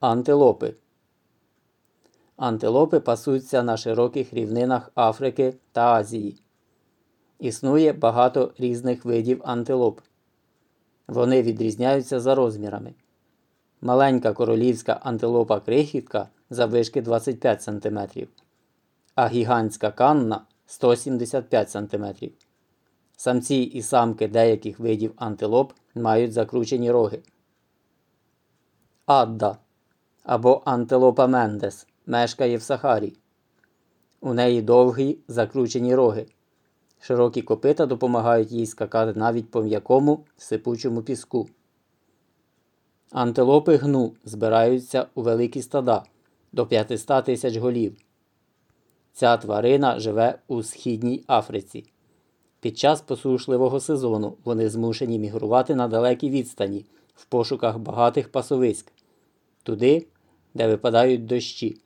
Антилопи. Антилопи пасуться на широких рівнинах Африки та Азії. Існує багато різних видів антилоп. Вони відрізняються за розмірами. Маленька королівська антилопа крихітка заввишки 25 см, а гігантська канна 175 см. Самці і самки деяких видів антилоп мають закручені роги. Адда або антилопа Мендес мешкає в Сахарі. У неї довгі закручені роги. Широкі копита допомагають їй скакати навіть по м'якому сипучому піску. Антилопи гну збираються у великі стада до 500 тисяч голів. Ця тварина живе у Східній Африці. Під час посушливого сезону вони змушені мігрувати на далекій відстані в пошуках багатих пасовиськ, туди, де випадають дощі.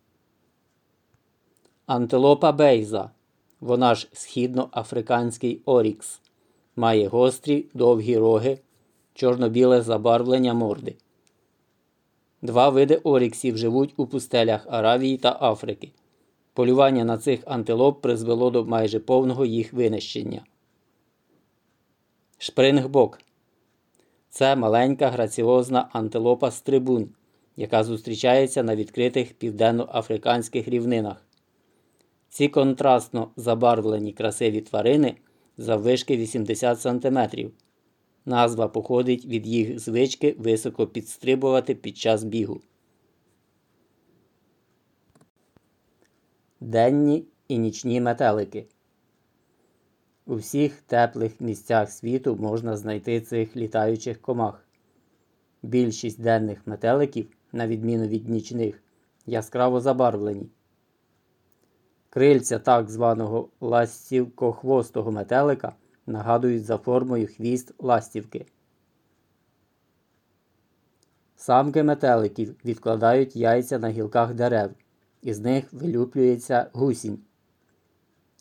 Антилопа бейза, вона ж східноафриканський орікс, має гострі довгі роги, чорно-біле забарвлення морди. Два види оріксів живуть у пустелях Аравії та Африки. Полювання на цих антилоп призвело до майже повного їх винищення. Шпрингбок це маленька граціозна антилопа стрибун, яка зустрічається на відкритих південно-африканських рівнинах. Ці контрастно забарвлені красиві тварини заввишки 80 см. Назва походить від їх звички високо підстрибувати під час бігу. Денні і нічні метелики. У всіх теплих місцях світу можна знайти цих літаючих комах. Більшість денних метеликів, на відміну від нічних, яскраво забарвлені. Крильця так званого ластівкохвостого метелика нагадують за формою хвіст ластівки. Самки метеликів відкладають яйця на гілках дерев, із них вилюплюється гусінь.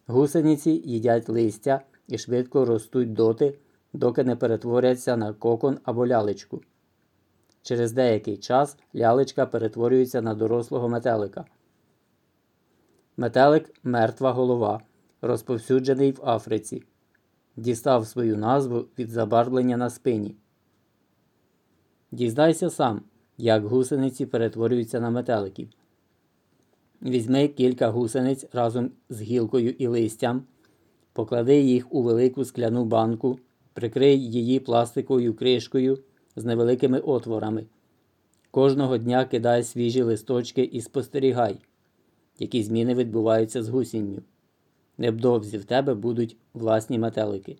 Гусениці їдять листя і швидко ростуть доти, доки не перетворяться на кокон або лялечку. Через деякий час лялечка перетворюється на дорослого метелика. Метелик мертва голова, розповсюджений в Африці. Дістав свою назву від забарвлення на спині. Дізнайся сам, як гусениці перетворюються на метеликів. Візьми кілька гусениць разом з гілкою і листям, поклади їх у велику скляну банку, прикрий її пластиковою кришкою з невеликими отворами. Кожного дня кидай свіжі листочки і спостерігай, які зміни відбуваються з гусінню. Невдовзі в тебе будуть власні метелики.